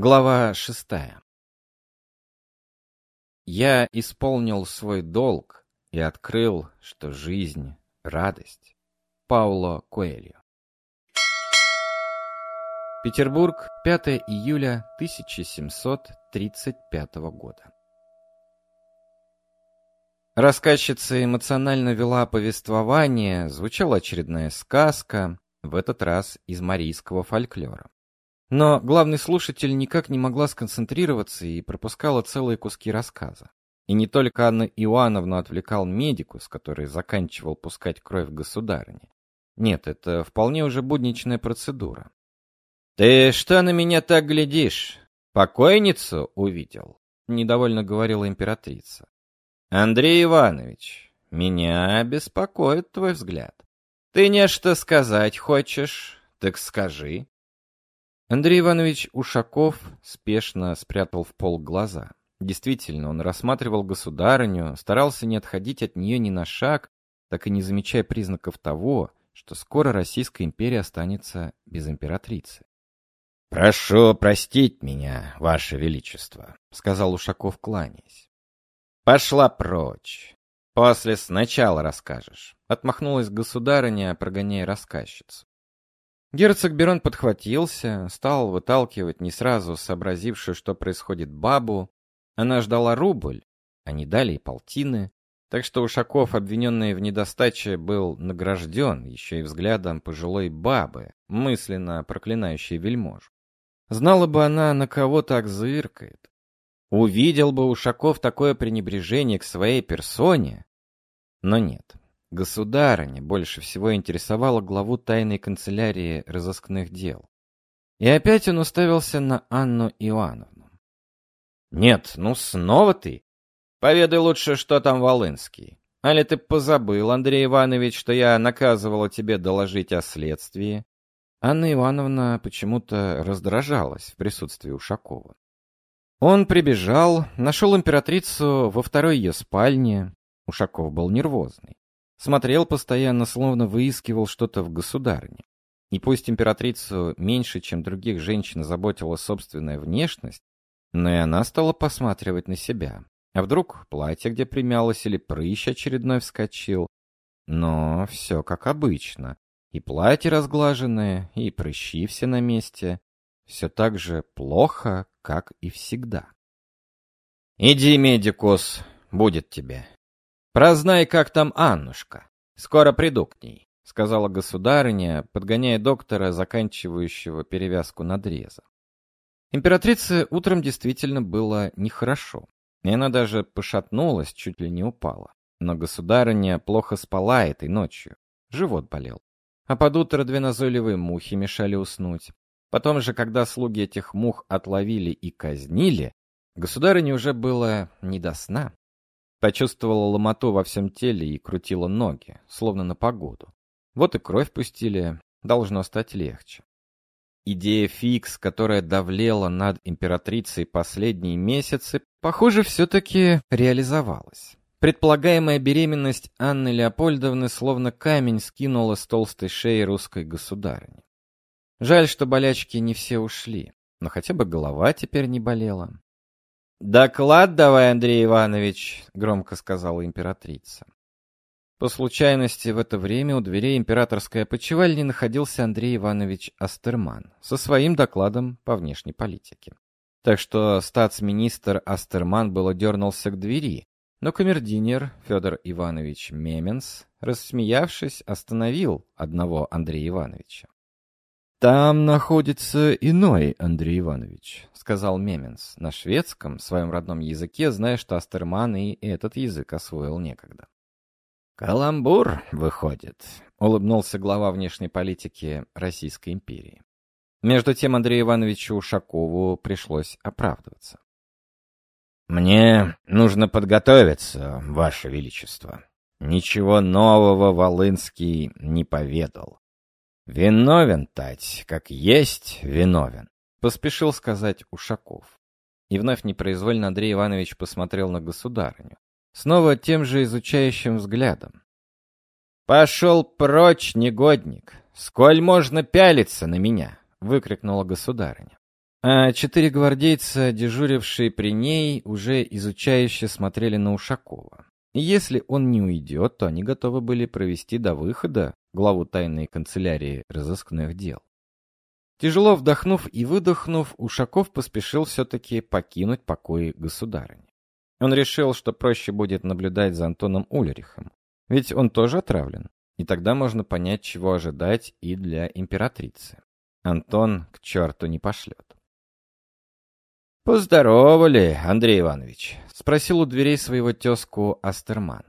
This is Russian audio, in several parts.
Глава шестая Я исполнил свой долг и открыл, что жизнь — радость. Пауло Коэльо Петербург, 5 июля 1735 года. Рассказчица эмоционально вела повествование, звучала очередная сказка, в этот раз из марийского фольклора. Но главный слушатель никак не могла сконцентрироваться и пропускала целые куски рассказа. И не только Анна Иоанновна отвлекал медикус, который заканчивал пускать кровь государыне. Нет, это вполне уже будничная процедура. «Ты что на меня так глядишь? Покойницу увидел?» — недовольно говорила императрица. Андрей Иванович, меня беспокоит твой взгляд. Ты нечто сказать хочешь, так скажи. Андрей Иванович Ушаков спешно спрятал в пол глаза. Действительно, он рассматривал государыню, старался не отходить от нее ни на шаг, так и не замечая признаков того, что скоро Российская империя останется без императрицы. «Прошу простить меня, Ваше Величество», — сказал Ушаков, кланяясь. «Пошла прочь. После сначала расскажешь», — отмахнулась государыня, прогоняя рассказчицу. Герцог Берон подхватился, стал выталкивать не сразу сообразившую, что происходит бабу. Она ждала рубль, а не дали и полтины, так что Ушаков, обвиненный в недостаче, был награжден еще и взглядом пожилой бабы, мысленно проклинающей вельмож. Знала бы она, на кого так зыркает. Увидел бы Ушаков такое пренебрежение к своей персоне. Но нет. Государыня больше всего интересовала главу тайной канцелярии разыскных дел. И опять он уставился на Анну Иоанновну. «Нет, ну снова ты? Поведай лучше, что там Волынский. Али ты позабыл, Андрей Иванович, что я наказывала тебе доложить о следствии?» Анна Ивановна почему-то раздражалась в присутствии Ушакова. Он прибежал, нашел императрицу во второй ее спальне. Ушаков был нервозный. Смотрел постоянно, словно выискивал что-то в государне. И пусть императрицу меньше, чем других женщин, заботила собственная внешность, но и она стала посматривать на себя. А вдруг платье где примялось или прыщ очередной вскочил? Но все как обычно. И платье разглаженное, и прыщи все на месте все так же плохо, как и всегда. «Иди, медикус, будет тебе. Прознай, как там Аннушка. Скоро приду к ней», — сказала государыня, подгоняя доктора, заканчивающего перевязку надреза. Императрице утром действительно было нехорошо, и она даже пошатнулась, чуть ли не упала. Но государыня плохо спала этой ночью, живот болел. А под утро две назойливые мухи мешали уснуть. Потом же, когда слуги этих мух отловили и казнили, государыне уже было не до сна. Почувствовала ломоту во всем теле и крутила ноги, словно на погоду. Вот и кровь пустили, должно стать легче. Идея фикс, которая давлела над императрицей последние месяцы, похоже, все-таки реализовалась. Предполагаемая беременность Анны Леопольдовны словно камень скинула с толстой шеи русской государыни. Жаль, что болячки не все ушли, но хотя бы голова теперь не болела. «Доклад давай, Андрей Иванович», — громко сказала императрица. По случайности в это время у дверей императорской опочивальни находился Андрей Иванович Астерман со своим докладом по внешней политике. Так что статс-министр Астерман было дернулся к двери, но камердинер Федор Иванович Меменс, рассмеявшись, остановил одного Андрея Ивановича. «Там находится иной Андрей Иванович», — сказал Меменс на шведском, своем родном языке, зная, что Астерман и этот язык освоил некогда. «Каламбур, выходит», — улыбнулся глава внешней политики Российской империи. Между тем Андрею Ивановичу Ушакову пришлось оправдываться. «Мне нужно подготовиться, Ваше Величество. Ничего нового Волынский не поведал. «Виновен, Тать, как есть виновен», — поспешил сказать Ушаков. И вновь непроизвольно Андрей Иванович посмотрел на государыню. Снова тем же изучающим взглядом. «Пошел прочь, негодник! Сколь можно пялиться на меня!» — выкрикнула государыня. А четыре гвардейца, дежурившие при ней, уже изучающе смотрели на Ушакова. Если он не уйдет, то они готовы были провести до выхода главу тайной канцелярии разыскных дел. Тяжело вдохнув и выдохнув, Ушаков поспешил все-таки покинуть покои государыни. Он решил, что проще будет наблюдать за Антоном Ульрихом, ведь он тоже отравлен, и тогда можно понять, чего ожидать и для императрицы. Антон к черту не пошлет. «Поздоровали, Андрей Иванович?» — спросил у дверей своего тезку Астерман.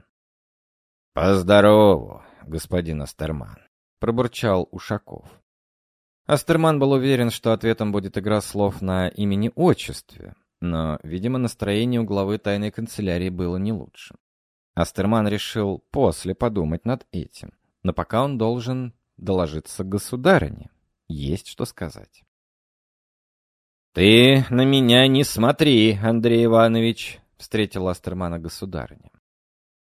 «Поздорову, господин Астерман», — пробурчал Ушаков. Астерман был уверен, что ответом будет игра слов на имени-отчестве, но, видимо, настроение у главы тайной канцелярии было не лучше. Астерман решил после подумать над этим, но пока он должен доложиться государыне. Есть что сказать. «Ты на меня не смотри, Андрей Иванович», — встретил Астермана государыня.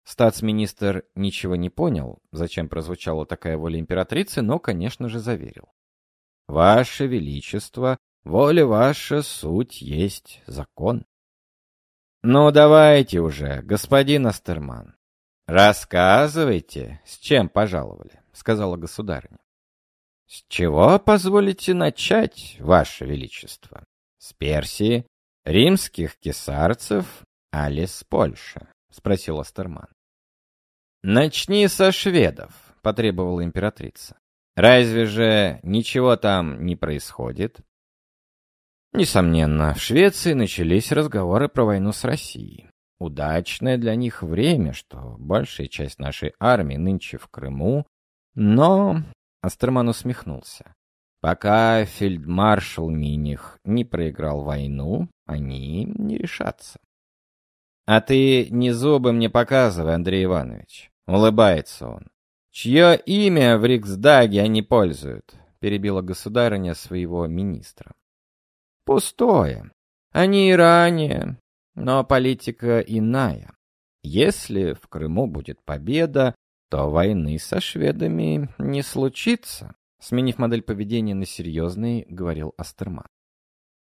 Статс-министр ничего не понял, зачем прозвучала такая воля императрицы, но, конечно же, заверил. «Ваше Величество, воля ваша, суть есть закон». «Ну, давайте уже, господин Астерман, рассказывайте, с чем пожаловали», — сказала государыня. «С чего позволите начать, Ваше Величество?» С Персии, римских кесарцев, али с Польши? Спросил Астерман. Начни со шведов, потребовала императрица. Разве же ничего там не происходит? Несомненно, в Швеции начались разговоры про войну с Россией. Удачное для них время, что большая часть нашей армии нынче в Крыму, но... Астерман усмехнулся. Пока фельдмаршал Миних не проиграл войну, они не решатся. А ты не зубы мне показывай, Андрей Иванович. Улыбается он. Чье имя в Риксдаге они пользуют? Перебила государыня своего министра. Пустое. Они и ранее, но политика иная. Если в Крыму будет победа, то войны со шведами не случится. Сменив модель поведения на серьезный, говорил Астерман.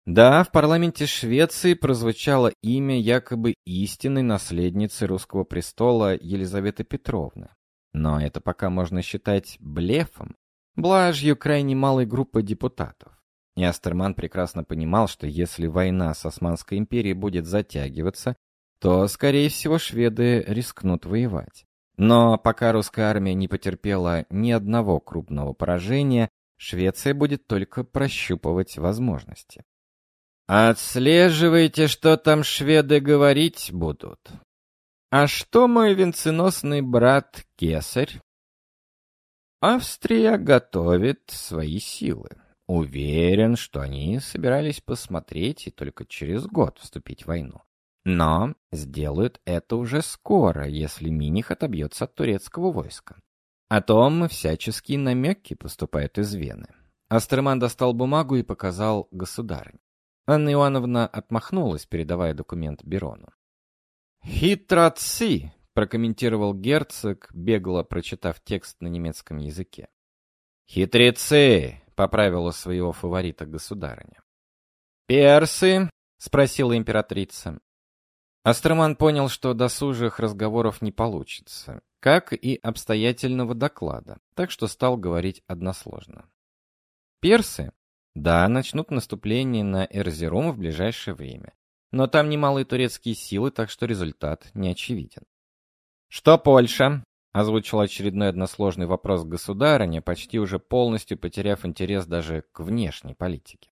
Да, в парламенте Швеции прозвучало имя якобы истинной наследницы русского престола Елизаветы Петровны. Но это пока можно считать блефом, блажью крайне малой группы депутатов. И Астерман прекрасно понимал, что если война с Османской империей будет затягиваться, то, скорее всего, шведы рискнут воевать. Но пока русская армия не потерпела ни одного крупного поражения, Швеция будет только прощупывать возможности. Отслеживайте, что там шведы говорить будут. А что мой венценосный брат Кесарь? Австрия готовит свои силы. Уверен, что они собирались посмотреть и только через год вступить в войну. Но сделают это уже скоро, если Миних отобьется от турецкого войска. О том всяческие намеки поступают из Вены. Астерман достал бумагу и показал государынь. Анна Иоанновна отмахнулась, передавая документ Берону. «Хитроци!» — прокомментировал герцог, бегло прочитав текст на немецком языке. «Хитрецы!» — поправила своего фаворита государыня. «Персы?» — спросила императрица. Астроман понял, что досужих разговоров не получится, как и обстоятельного доклада, так что стал говорить односложно. Персы? Да, начнут наступление на Эрзерум в ближайшее время. Но там немалые турецкие силы, так что результат не очевиден. «Что Польша?» — озвучил очередной односложный вопрос государыня, почти уже полностью потеряв интерес даже к внешней политике.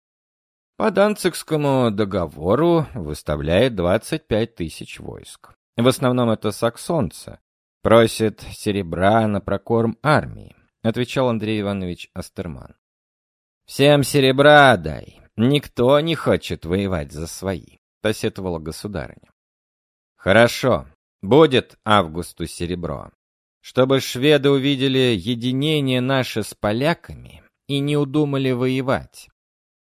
По Данцигскому договору выставляет 25 тысяч войск. В основном это саксонцы. Просит серебра на прокорм армии, отвечал Андрей Иванович Астерман. Всем серебра дай. Никто не хочет воевать за свои, посетовала государыня. Хорошо, будет августу серебро. Чтобы шведы увидели единение наше с поляками и не удумали воевать.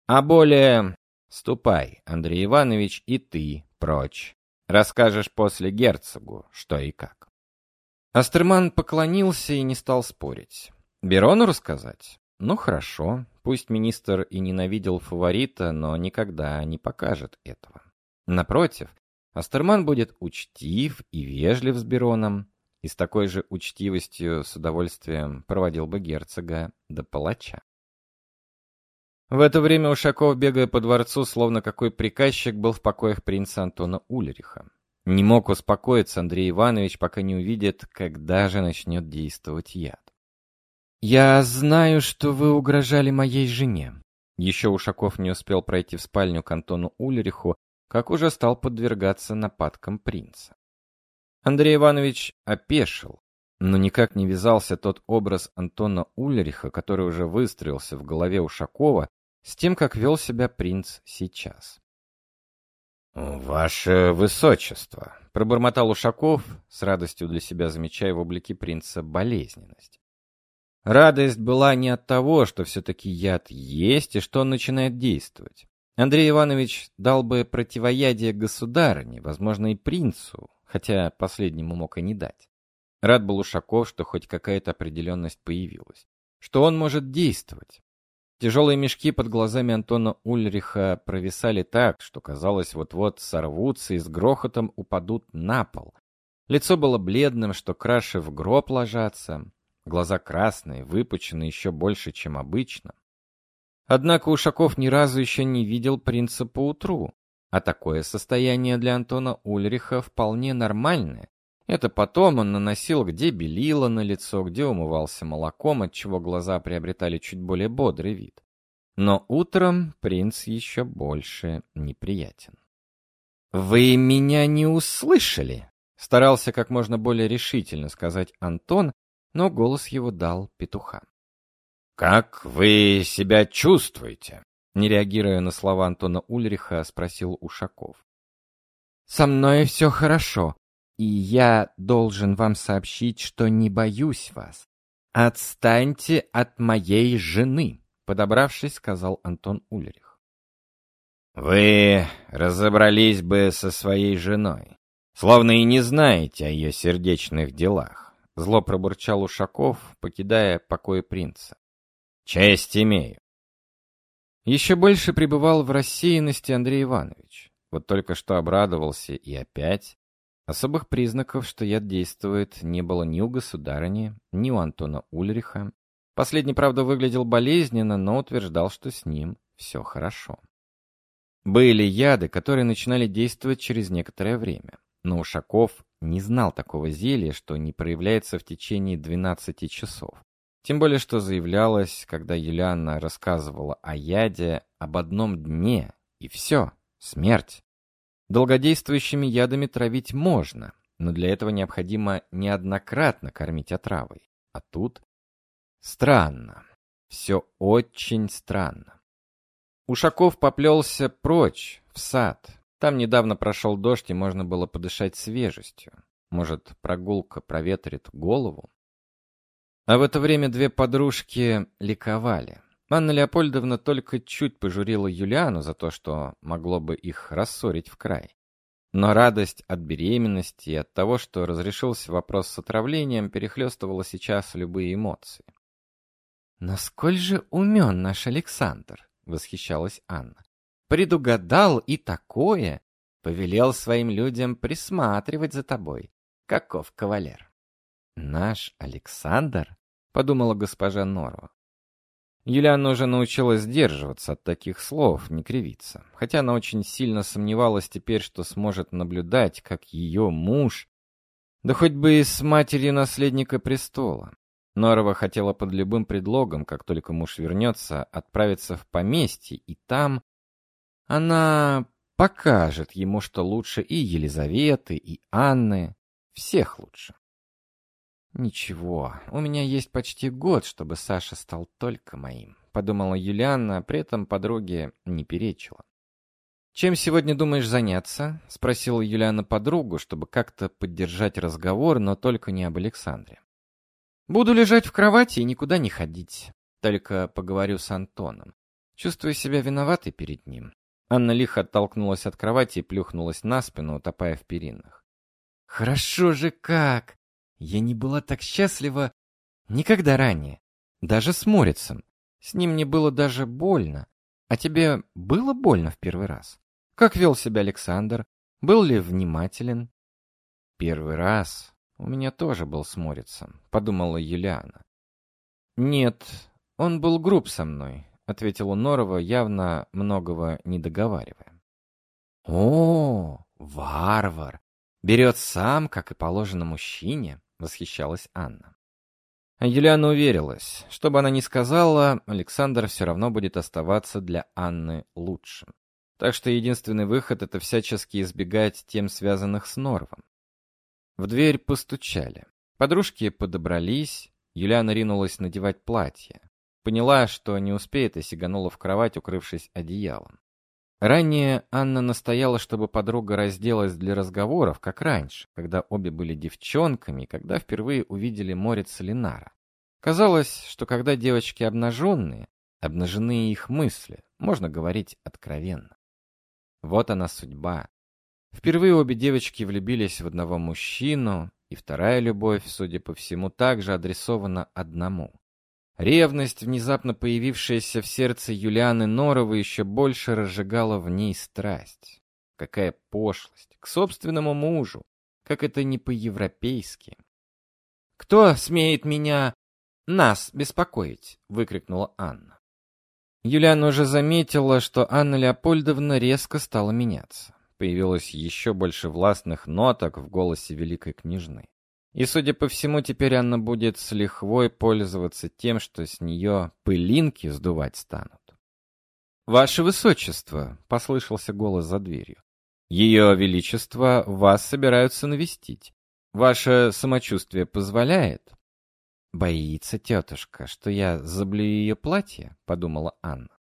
А более... Ступай, Андрей Иванович, и ты прочь. Расскажешь после герцогу, что и как. Астерман поклонился и не стал спорить. Берону рассказать? Ну хорошо, Пусть министр и ненавидел фаворита, но никогда не покажет этого. Напротив, Астерман будет учтив и вежлив с Бероном, и с такой же учтивостью с удовольствием проводил бы герцога до палача. В это время Ушаков, бегая по дворцу, словно какой приказчик, был в покоях принца Антона Ульриха. Не мог успокоиться Андрей Иванович, пока не увидит, когда же начнет действовать яд. «Я знаю, что вы угрожали моей жене». Еще Ушаков не успел пройти в спальню к Антону Ульриху, как уже стал подвергаться нападкам принца. Андрей Иванович опешил, но никак не вязался тот образ Антона Ульриха, который уже выстроился в голове Ушакова, с тем, как вел себя принц сейчас. «Ваше высочество», — пробормотал Ушаков, с радостью для себя замечая в облике принца болезненность. Радость была не от того, что все-таки яд есть и что он начинает действовать. Андрей Иванович дал бы противоядие государыне, возможно, и принцу, хотя последнему мог и не дать. Рад был Ушаков, что хоть какая-то определенность появилась, что он может действовать. Тяжелые мешки под глазами Антона Ульриха провисали так, что казалось, вот-вот сорвутся и с грохотом упадут на пол. Лицо было бледным, что краши в гроб ложатся, глаза красные, выпучены еще больше, чем обычно. Однако Ушаков ни разу еще не видел принца поутру, а такое состояние для Антона Ульриха вполне нормальное, это потом он наносил где белило на лицо, где умывался молоком, отчего глаза приобретали чуть более бодрый вид. Но утром принц еще больше неприятен. «Вы меня не услышали?» Старался как можно более решительно сказать Антон, но голос его дал петуха. «Как вы себя чувствуете?» Не реагируя на слова Антона Ульриха, спросил Ушаков. «Со мной все хорошо. И я должен вам сообщить, что не боюсь вас. Отстаньте от моей жены, подобравшись, сказал Антон Ульрих. Вы разобрались бы со своей женой, словно и не знаете о ее сердечных делах. Зло пробурчал Ушаков, покидая покой принца. Честь имею. Еще больше пребывал в рассеянности Андрей Иванович. Вот только что обрадовался и опять Особых признаков, что яд действует, не было ни у государыни, ни у Антона Ульриха. Последний, правда, выглядел болезненно, но утверждал, что с ним все хорошо. Были яды, которые начинали действовать через некоторое время. Но Ушаков не знал такого зелья, что не проявляется в течение 12 часов. Тем более, что заявлялось, когда Юлианна рассказывала о яде, об одном дне, и все, смерть. Долгодействующими ядами травить можно, но для этого необходимо неоднократно кормить отравой. А тут странно. Все очень странно. Ушаков поплелся прочь, в сад. Там недавно прошел дождь, и можно было подышать свежестью. Может, прогулка проветрит голову? А в это время две подружки ликовали. Анна Леопольдовна только чуть пожурила Юлиану за то, что могло бы их рассорить в край. Но радость от беременности и от того, что разрешился вопрос с отравлением, перехлестывала сейчас любые эмоции. «Насколь же умен наш Александр!» — восхищалась Анна. «Предугадал и такое! Повелел своим людям присматривать за тобой. Каков кавалер!» «Наш Александр?» — подумала госпожа Норва. Юлиана уже научилась сдерживаться от таких слов, не кривиться. Хотя она очень сильно сомневалась теперь, что сможет наблюдать, как ее муж... Да хоть бы и с матерью наследника престола. Норова хотела под любым предлогом, как только муж вернется, отправиться в поместье, и там она покажет ему, что лучше и Елизаветы, и Анны, всех лучше. «Ничего, у меня есть почти год, чтобы Саша стал только моим», — подумала Юлианна, а при этом подруге не перечила. «Чем сегодня думаешь заняться?» — спросила Юлиана подругу, чтобы как-то поддержать разговор, но только не об Александре. «Буду лежать в кровати и никуда не ходить. Только поговорю с Антоном. Чувствую себя виноватой перед ним». Анна лихо оттолкнулась от кровати и плюхнулась на спину, утопая в перинах. «Хорошо же как! Я не была так счастлива никогда ранее. Даже с Морицем. С ним не было даже больно. А тебе было больно в первый раз? Как вел себя Александр? Был ли внимателен? Первый раз у меня тоже был с Морицем, подумала Юлиана. Нет, он был груб со мной, ответила Норова, явно многого не договаривая. О, варвар! Берет сам, как и положено мужчине, восхищалась Анна. Юлиана уверилась, что бы она ни сказала, Александр все равно будет оставаться для Анны лучшим. Так что единственный выход — это всячески избегать тем, связанных с Норвом. В дверь постучали. Подружки подобрались, Юлиана ринулась надевать платье. Поняла, что не успеет, и сиганула в кровать, укрывшись одеялом. Ранее Анна настояла, чтобы подруга разделась для разговоров, как раньше, когда обе были девчонками, когда впервые увидели Морец Линара. Казалось, что когда девочки обнаженные, обнажены их мысли, можно говорить откровенно. Вот она судьба. Впервые обе девочки влюбились в одного мужчину, и вторая любовь, судя по всему, также адресована одному. Ревность, внезапно появившаяся в сердце Юлианы Норовой, еще больше разжигала в ней страсть. Какая пошлость! К собственному мужу! Как это не по-европейски! «Кто смеет меня... нас беспокоить?» — выкрикнула Анна. Юлиана уже заметила, что Анна Леопольдовна резко стала меняться. Появилось еще больше властных ноток в голосе великой княжны. И, судя по всему, теперь Анна будет с лихвой пользоваться тем, что с нее пылинки сдувать станут. «Ваше Высочество!» — послышался голос за дверью. «Ее Величество вас собираются навестить. Ваше самочувствие позволяет?» «Боится тетушка, что я заблюю ее платье?» — подумала Анна.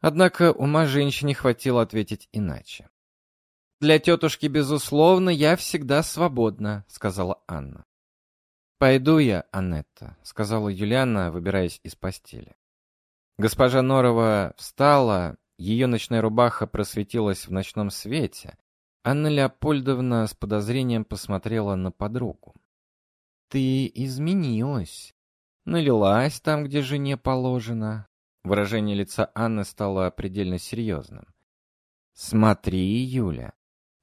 Однако ума женщине хватило ответить иначе. «Для тетушки, безусловно, я всегда свободна», — сказала Анна. «Пойду я, Аннетта», — сказала Юлиана, выбираясь из постели. Госпожа Норова встала, ее ночная рубаха просветилась в ночном свете. Анна Леопольдовна с подозрением посмотрела на подругу. «Ты изменилась. Налилась там, где жене положено». Выражение лица Анны стало предельно серьезным. «Смотри, Юля,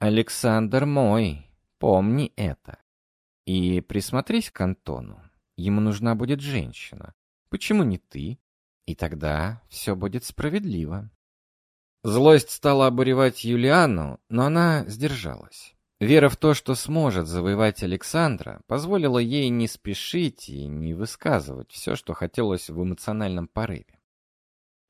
Александр мой, помни это. И присмотрись к Антону. Ему нужна будет женщина. Почему не ты? И тогда все будет справедливо. Злость стала обуревать Юлиану, но она сдержалась. Вера в то, что сможет завоевать Александра, позволила ей не спешить и не высказывать все, что хотелось в эмоциональном порыве.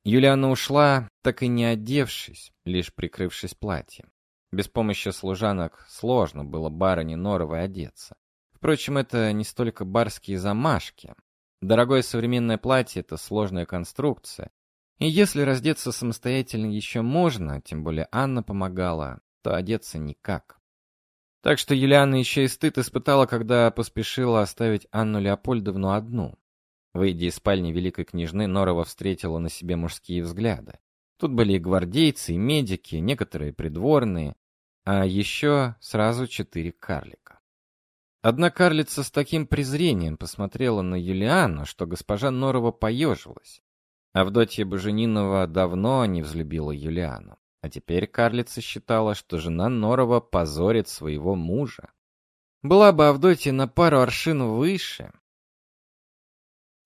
Юлиана ушла, так и не одевшись, лишь прикрывшись платьем. Без помощи служанок сложно было барыне Норовой одеться. Впрочем, это не столько барские замашки. Дорогое современное платье — это сложная конструкция. И если раздеться самостоятельно еще можно, тем более Анна помогала, то одеться никак. Так что Юлиана еще и стыд испытала, когда поспешила оставить Анну Леопольдовну одну. Выйдя из спальни великой княжны, Норова встретила на себе мужские взгляды. Тут были и гвардейцы, и медики, некоторые придворные, а еще сразу четыре карлика. Одна карлица с таким презрением посмотрела на Юлиану, что госпожа Норова поежилась. Авдотья Боженинова давно не взлюбила Юлиану, а теперь карлица считала, что жена Норова позорит своего мужа. Была бы Авдотья на пару аршин выше.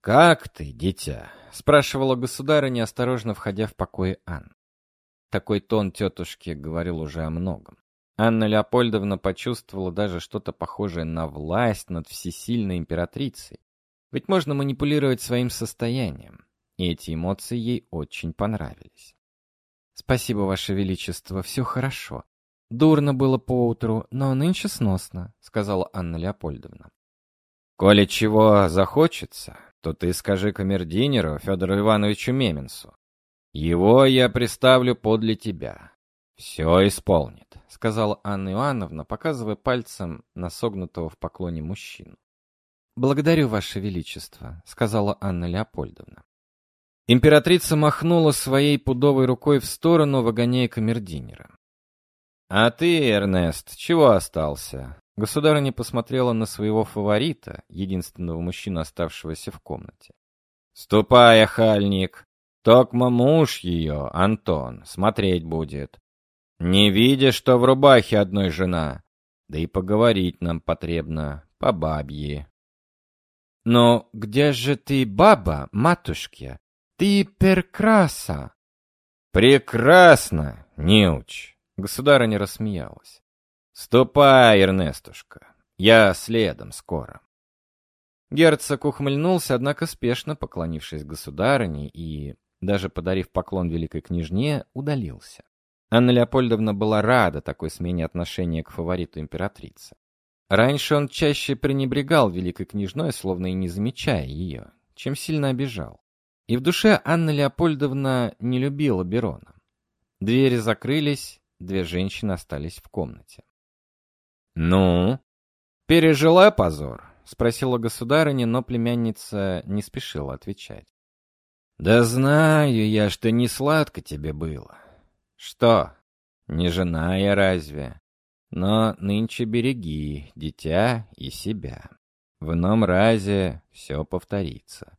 «Как ты, дитя?» — спрашивала государыня, осторожно входя в покой Ан. Такой тон тетушки говорил уже о многом. Анна Леопольдовна почувствовала даже что-то похожее на власть над всесильной императрицей. Ведь можно манипулировать своим состоянием, и эти эмоции ей очень понравились. «Спасибо, Ваше Величество, все хорошо. Дурно было поутру, но нынче сносно», — сказала Анна Леопольдовна. «Коли чего захочется, то ты скажи камердинеру Федору Ивановичу Меменсу. Его я приставлю подле тебя. Все исполнит» сказала Анна Иоанновна, показывая пальцем на согнутого в поклоне мужчину. «Благодарю, Ваше Величество», — сказала Анна Леопольдовна. Императрица махнула своей пудовой рукой в сторону, выгоняя камердинера. «А ты, Эрнест, чего остался?» Государыня посмотрела на своего фаворита, единственного мужчину, оставшегося в комнате. «Ступай, охальник! Токма муж ее, Антон, смотреть будет. Не видя, что в рубахе одной жена, да и поговорить нам потребно, по бабье. Но где же ты, баба, матушке? Ты прекраса. Прекрасно, неуч. Государыня рассмеялась. Ступай, Эрнестушка, я следом скоро. Герцог ухмыльнулся, однако спешно поклонившись государыне и, даже подарив поклон великой княжне, удалился. Анна Леопольдовна была рада такой смене отношения к фавориту императрицы. Раньше он чаще пренебрегал великой княжной, словно и не замечая ее, чем сильно обижал. И в душе Анна Леопольдовна не любила Берона. Двери закрылись, две женщины остались в комнате. «Ну, пережила позор?» — спросила государыня, но племянница не спешила отвечать. «Да знаю я, что не сладко тебе было. Что, не жена я разве? Но нынче береги дитя и себя. В ином разе все повторится.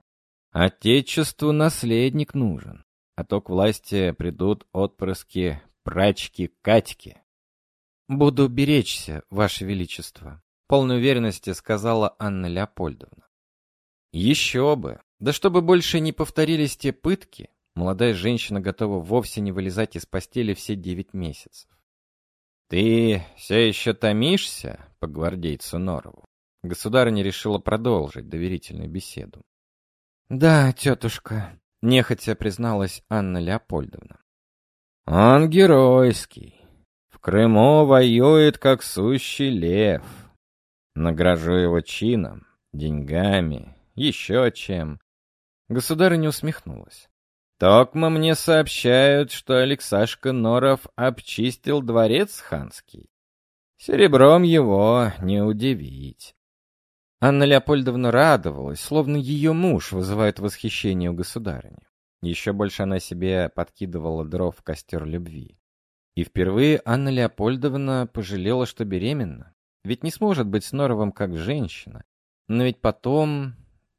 Отечеству наследник нужен, а то к власти придут отпрыски прачки-катьки. «Буду беречься, Ваше Величество», — полной уверенности сказала Анна Леопольдовна. Еще бы! Да чтобы больше не повторились те пытки, молодая женщина готова вовсе не вылезать из постели все девять месяцев. «Ты все еще томишься по гвардейцу Норову?» Государыня решила продолжить доверительную беседу. «Да, тетушка», — нехотя призналась Анна Леопольдовна. «Он геройский. В Крыму воюет, как сущий лев. Награжу его чином, деньгами, еще чем». Государыня усмехнулась. Токмо мне сообщают, что Алексашка Норов обчистил дворец ханский. Серебром его не удивить. Анна Леопольдовна радовалась, словно ее муж вызывает восхищение у государыни. Еще больше она себе подкидывала дров в костер любви. И впервые Анна Леопольдовна пожалела, что беременна. Ведь не сможет быть с Норовым как женщина. Но ведь потом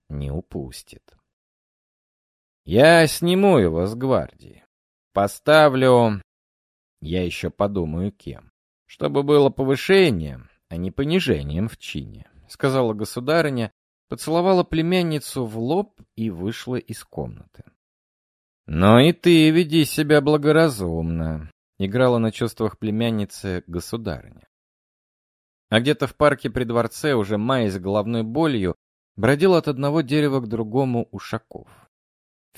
не упустит. Я сниму его с гвардии. Поставлю... Я еще подумаю, кем. Чтобы было повышением, а не понижением в чине, сказала государыня, поцеловала племянницу в лоб и вышла из комнаты. Но и ты веди себя благоразумно, играла на чувствах племянницы государыня. А где-то в парке при дворце, уже маясь головной болью, бродил от одного дерева к другому Ушаков.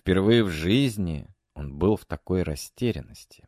Впервые в жизни он был в такой растерянности.